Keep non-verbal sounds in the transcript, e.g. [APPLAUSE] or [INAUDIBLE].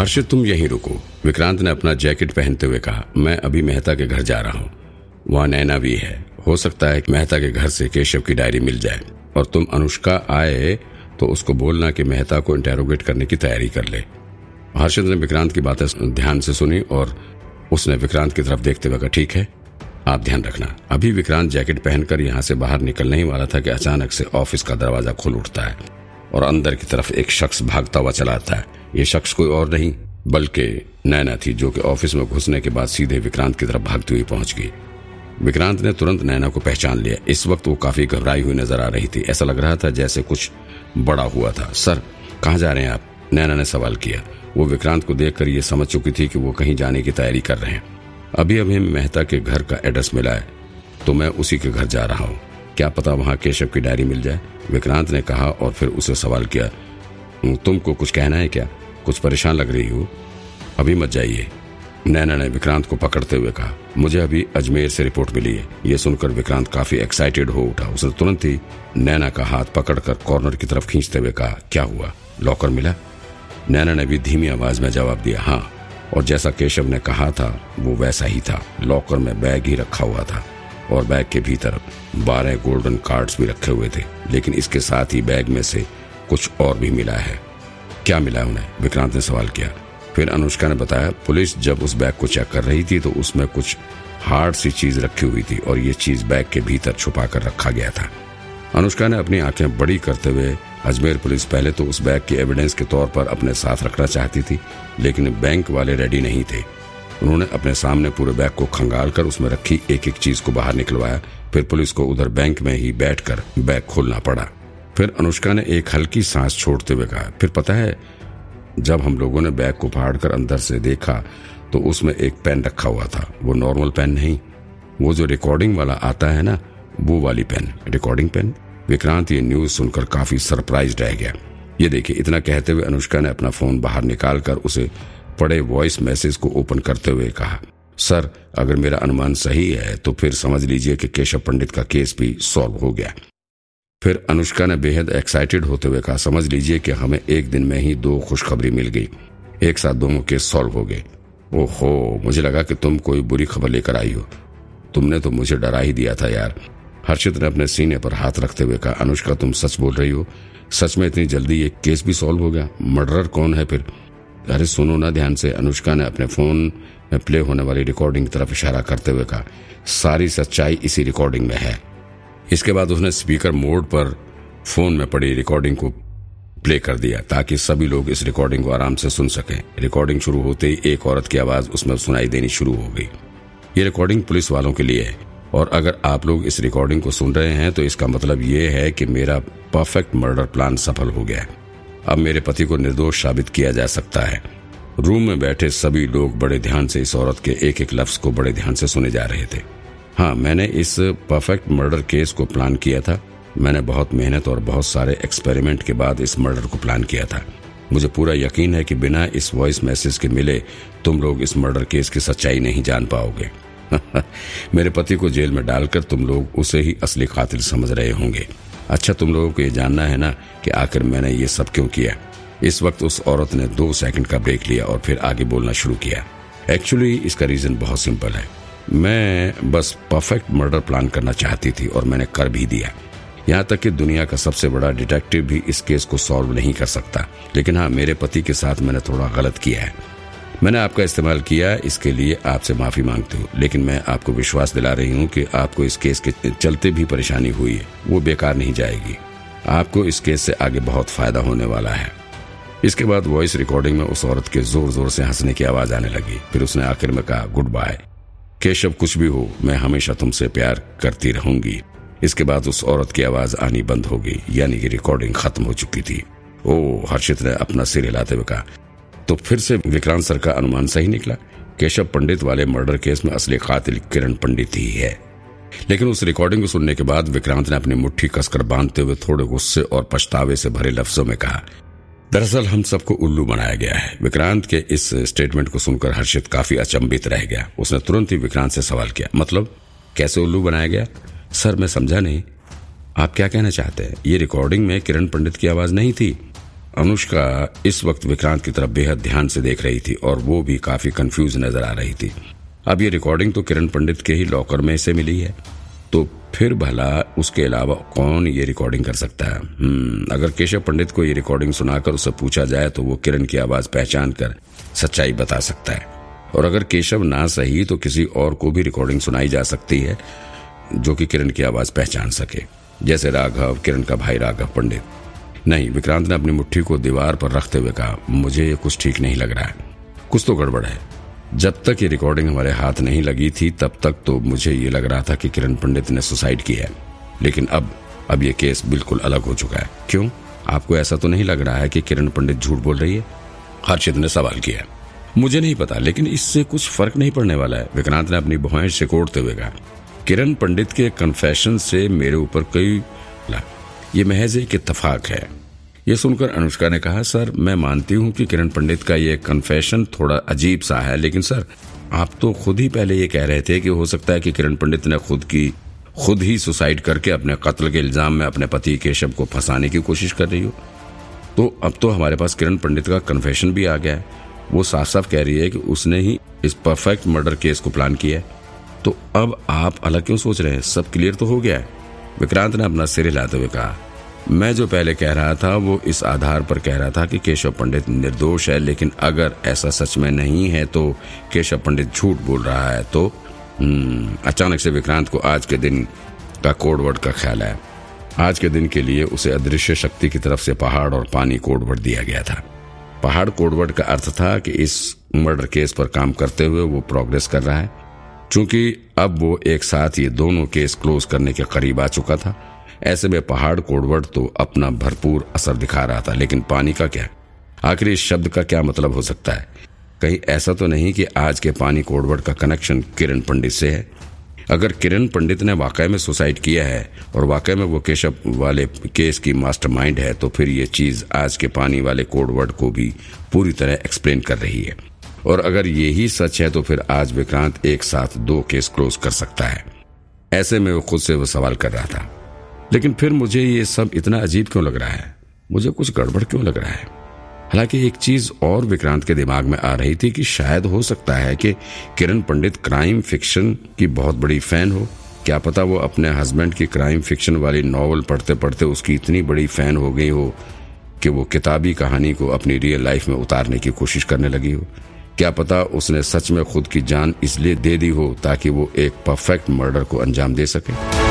हर्षित, तुम यहीं रुको। विक्रांत ने अपना जैकेट पहनते हुए कहा, मैं अभी मेहता के घर जा रहा हूँ। वहाँ नैना भी है। हो सकता है कि मेहता के घर से केशव की डायरी मिल जाए। और तुम अनुष्का आए तो उसको बोलना कि मेहता को इंटेरोगेट करने की तैयारी कर ले। हर्षित ने विक्रांत की बातें ध्यान से सुनी और उसने विक्रांत की तरफ़ देखते हुए कहा, ठीक है, आप ध्यान रखना। अभी विक्रांत जैकेट पहनकर यहाँ से बाहर निकलने ही वाला था कि अचानक से ऑफ़िस का दरवाज़ा खुल उठता है और अंदर की तरफ़ एक शख्स भागता हुआ चला आता है। ये शख्स कोई और नहीं, बल्कि नैना थी, जो कि ऑफ़िस में घुसने के बाद सीधे विक्रांत की तरफ़ भागती हुई पहुँच गई। विक्रांत ने तुरंत नैना को पहचान लिया। इस वक्त वो काफ़ी घबराई हुई नज़र आ रही थी। ऐसा लग रहा था जैसे कुछ बड़ा हुआ था। सर, कहाँ जा रहे हैं आप? नैना ने सवाल किया। वो विक्रांत को देखकर ये समझ चुकी थी कि वो कहीं जाने की तैयारी कर रहे हैं। अभी अभी मेहता के घर का एड्रेस मिला है तो मैं उसी के घर जा रहा हूँ। क्या पता वहाँ केशव की डायरी मिल जाए? विक्रांत ने कहा और फिर उसे सवाल किया तुमको कुछ कहना है क्या? कुछ परेशान लग रही हो। अभी मत जाइए। नैना ने विक्रांत को पकड़ते हुए कहा, मुझे अभी अजमेर से रिपोर्ट मिली है। ये सुनकर विक्रांत काफ़ी एक्साइटेड हो उठा। उसने तुरंत ही नैना का हाथ पकड़कर कॉर्नर की तरफ़ खींचते हुए कहा, क्या हुआ? लॉकर मिला? नैना ने भी धीमी आवाज़ में जवाब दिया हाँ। और जैसा केशव ने कहा था, वो वैसा ही था। लॉकर में बैग ही रखा हुआ था। और बैग के भीतर बारह गोल्डन कार्ड्स भी रखे हुए थे। लेकिन इसके साथ ही बैग में से कुछ और भी मिला है। क्या मिला उन्हें? विक्रांत ने सवाल किया। फिर अनुष्का ने बताया, पुलिस जब उस बैग को चेक कर रही थी तो उसमें कुछ हार्ड सी चीज़ रखी हुई थी और ये चीज़ बैग के भीतर छुपा कर रखा गया था। अनुष्का ने अपनी आँखें बड़ी करते हुए, अजमेर पुलिस पहले तो उस बैग की एविडेंस के तौर पर अपने साथ रखना चाहती थी, लेकिन बैंक वाले रेडी नहीं थे। उन्होंने अपने सामने पूरे बैग को खंगाल कर उसमें रखी एक एक चीज़ को बाहर निकलवाया। फिर पुलिस को उधर बैंक में ही बैठकर बैग खोलना पड़ा। फिर अनुष्का ने एक हल्की सांस छोड़ते हुए कहा, फिर पता है, जब हम लोगों ने बैग को फाड़कर अंदर से देखा तो उसमें एक पेन रखा हुआ था। वो नॉर्मल पेन नहीं, वो जो रिकॉर्डिंग वाला आता है ना, वो वाली पेन। Recording pen? विक्रांत, ये न्यूज़ सुनकर काफ़ी सरप्राइज़ रह गया। ये देखिए, इतना कहते हुए अनुष्का ने अपना फ़ोन बाहर निकालकर उसे पड़े वॉइस मैसेज को ओपन करते हुए कहा, सर, अगर मेरा अनुमान सही है तो फिर समझ लीजिए कि केशव पंडित का केस भी सॉल्व हो गया। फिर अनुष्का ने बेहद एक्साइटेड होते हुए कहा, समझ लीजिए कि हमें एक दिन में ही दो खुशखबरी मिल गई। एक साथ दोनों केस सॉल्व हो गए। ओहो, मुझे लगा कि तुम कोई बुरी खबर लेकर आई हो। तुमने तो मुझे डरा ही दिया था यार। हर्षित ने अपने सीने पर हाथ रखते हुए कहा, अनुष्का, तुम सच बोल रही हो? सच में इतनी जल्दी ये केस भी सॉल्व हो गया? मर्डर कौन है फिर? अरे, सुनो ना ध्यान से, अनुष्का ने अपने फ़ोन में प्ले होने वाली रिकॉर्डिंग की तरफ़ इशारा करते हुए कहा, सारी सच्चाई इसी रिकॉर्डिंग में है। इसके बाद उसने स्पीकर मोड पर फ़ोन में पड़ी रिकॉर्डिंग को प्ले कर दिया ताकि सभी लोग इस रिकॉर्डिंग को आराम से सुन सकें। रिकॉर्डिंग शुरू होते ही एक औरत की आवाज़ उसमें सुनाई देनी शुरू हो गई। ये रिकॉर्डिंग पुलिस वालों के लिए है और अगर आप लोग इस रिकॉर्डिंग को सुन रहे हैं तो इसका मतलब ये है कि मेरा परफेक्ट मर्डर प्लान सफल हो गया अब मेरे पति को निर्दोष साबित किया जा सकता है। रूम में बैठे सभी लोग बड़े ध्यान से इस औरत के एक एक लफ्ज को बड़े ध्यान से सुने जा रहे थे। हाँ मैंने इस परफेक्ट मर्डर केस को प्लान किया था। मैंने बहुत मेहनत और बहुत सारे एक्सपेरिमेंट के बाद इस मर्डर को प्लान किया था। मुझे पूरा यकीन है कि बिना इस वॉइस मैसेज के मिले तुम लोग इस मर्डर केस की सच्चाई नहीं जान पाओगे। [LAUGHS] मेरे पति को जेल में डालकर तुम लोग उसे ही असली कातिल समझ रहे होंगे। अच्छा तुम लोगों को ये जानना है ना कि आखिर मैंने ये सब क्यों किया? इस वक्त उस औरत ने दो सेकंड का ब्रेक लिया और फिर आगे बोलना शुरू किया। एक्चुअली इसका रीजन बहुत सिंपल है। मैं बस परफेक्ट मर्डर प्लान करना चाहती थी और मैंने कर भी दिया। यहाँ तक कि दुनिया का सबसे बड़ा डिटेक्टिव भी इस केस को सॉल्व नहीं कर सकता। लेकिन हाँ मेरे पति के साथ मैंने थोड़ा गलत किया है। मैंने आपका इस्तेमाल किया, इसके लिए आपसे माफ़ी मांगती हूँ। लेकिन मैं आपको विश्वास दिला रही हूँ कि आपको इस केस के चलते भी परेशानी हुई है। वो बेकार नहीं जाएगी। आपको इस केस से आगे बहुत फ़ायदा होने वाला है। इसके बाद वॉइस रिकॉर्डिंग में उस औरत के ज़ोर ज़ोर से हंसने की आवाज़ आने लगी। फिर उसने आखिर में कहा गुड बाय केशव कुछ भी हो, मैं हमेशा तुमसे प्यार करती रहूँगी। इसके बाद उस औरत की आवाज़ आनी बंद हो गई, यानी कि रिकॉर्डिंग खत्म हो चुकी थी। ओ, हर्षित ने अपना सिर हिलाते हुए कहा तो फिर से विक्रांत सर का अनुमान सही निकला? केशव पंडित वाले मर्डर केस में असली कातिल किरण पंडित ही है। लेकिन उस रिकॉर्डिंग को सुनने के बाद विक्रांत ने अपनी मुट्ठी कसकर बांधते हुए थोड़े गुस्से और पछतावे से भरे लफ्जों में कहा दरअसल हम सबको उल्लू बनाया गया है। विक्रांत के इस स्टेटमेंट को सुनकर हर्षित काफ़ी अचंबित रह गया। उसने तुरंत ही विक्रांत से सवाल किया मतलब कैसे उल्लू बनाया गया? सर, मैं समझा नहीं। आप क्या कहना चाहते हैं? ये रिकॉर्डिंग में किरण पंडित की आवाज़ नहीं थी। अनुष्का इस वक्त विक्रांत की तरफ़ बेहद ध्यान से देख रही थी और वो भी काफ़ी कंफ्यूज नज़र आ रही थी। अब ये रिकॉर्डिंग तो किरण पंडित के ही लॉकर में से मिली है। तो फिर भला उसके अलावा कौन ये रिकॉर्डिंग कर सकता है? हम्म, अगर केशव पंडित को ये रिकॉर्डिंग सुनाकर उससे पूछा जाए तो वो किरण की आवाज़ पहचान कर सच्चाई बता सकता है। और अगर केशव ना सही तो किसी और को भी रिकॉर्डिंग सुनाई जा सकती है जो कि किरण की आवाज़ पहचान सके। जैसे राघव किरण का भाई राघव पंडित। नहीं विक्रांत ने अपनी मुट्ठी को दीवार पर रखते हुए कहा मुझे ये कुछ ठीक नहीं लग रहा है। कुछ तो गड़बड़ है। जब तक ये रिकॉर्डिंग हमारे हाथ नहीं लगी थी, तब तक तो मुझे ये लग रहा था कि किरण पंडित ने सुसाइड किया है। लेकिन अब अब ये केस बिल्कुल अलग हो चुका है। क्यों? आपको ऐसा तो नहीं लग रहा है कि किरण पंडित झूठ बोल रही है? हर्षित ने सवाल किया। मुझे नहीं पता, लेकिन इससे कुछ फ़र्क नहीं पड़ने वाला है। विक्रांत ने अपनी भुआएँ सिकोड़ते हुए कहा, किरण पंडित के कन्फेशन से मेरे ऊपर कई ये महज एक इतफाक है। ये सुनकर अनुष्का ने कहा, सर, मैं मानती हूँ कि किरण पंडित का ये कन्फेशन थोड़ा अजीब सा है, लेकिन सर, आप तो खुद ही पहले ये कह रहे थे कि हो सकता है कि किरण पंडित ने खुद की, खुद ही सुसाइड करके अपने कत्ल के इल्ज़ाम में अपने पति केशव को फंसाने की कोशिश कर रही हो। तो अब तो हमारे पास किरण पंडित का कन्फेशन भी आ गया है। वो साफ़ साफ़ कह रही है कि उसने ही इस परफेक्ट मर्डर केस को प्लान किया है। तो अब आप अलग क्यों सोच रहे हैं? सब क्लियर तो हो गया है। विक्रांत ने अपना सिर हिलाते हुए कहा मैं जो पहले कह रहा था वो इस आधार पर कह रहा था कि केशव पंडित निर्दोष है लेकिन अगर ऐसा सच में नहीं है तो केशव पंडित झूठ बोल रहा है। तो हम्म, अचानक से विक्रांत को आज के दिन का कोडवर्ड का ख्याल आया। आज के दिन के लिए उसे अदृश्य शक्ति की तरफ़ से पहाड़ और पानी कोडवर्ड दिया गया था। पहाड़ कोडवर्ड का अर्थ था कि इस मर्डर केस पर काम करते हुए वो प्रोग्रेस कर रहा है। चूँकि अब वो एक साथ ये दोनों केस क्लोज करने के करीब आ चुका था ऐसे में पहाड़ कोडवर्ड तो अपना भरपूर असर दिखा रहा था, लेकिन पानी का क्या? आखिर इस शब्द का क्या मतलब हो सकता है? कहीं ऐसा तो नहीं कि आज के पानी कोडवर्ड का कनेक्शन किरण पंडित से है? अगर किरण पंडित ने वाकई में सुसाइड किया है, और वाकई में वो केशव वाले केस की मास्टरमाइंड है तो फिर ये चीज़ आज के पानी वाले कोडवर्ड को भी पूरी तरह एक्सप्लेन कर रही है। और अगर ये ही सच है तो फिर आज विक्रांत एक साथ दो केस क्लोज कर सकता है। ऐसे में वो खुद से वो सवाल कर रहा था। लेकिन फिर मुझे ये सब इतना अजीब क्यों लग रहा है? मुझे कुछ गड़बड़ क्यों लग रहा है? हालाँकि एक चीज़ और विक्रांत के दिमाग में आ रही थी कि शायद हो सकता है कि किरण पंडित क्राइम फिक्शन की बहुत बड़ी फ़ैन हो। क्या पता वो अपने हस्बैंड की क्राइम फिक्शन वाली नॉवल पढ़ते पढ़ते उसकी इतनी बड़ी फ़ैन हो गई हो कि वो किताबी कहानी को अपनी रियल लाइफ में उतारने की कोशिश करने लगी हो। क्या पता उसने सच में खुद की जान इसलिए दे दी हो ताकि वो एक परफेक्ट मर्डर को अंजाम दे सके।